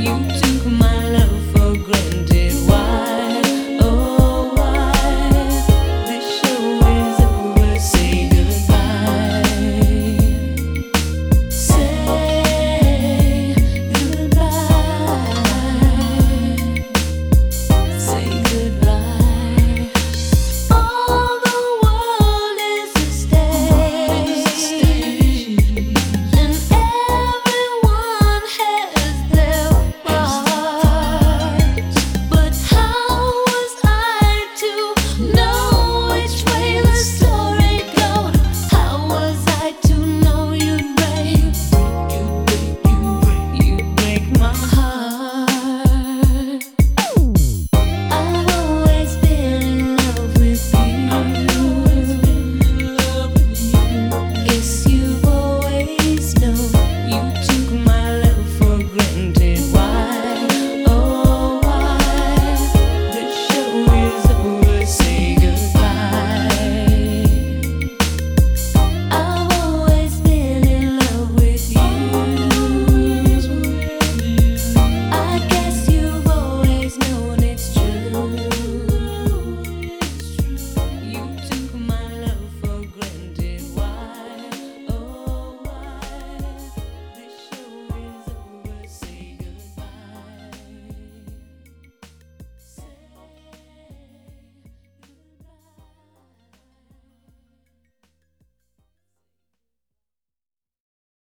you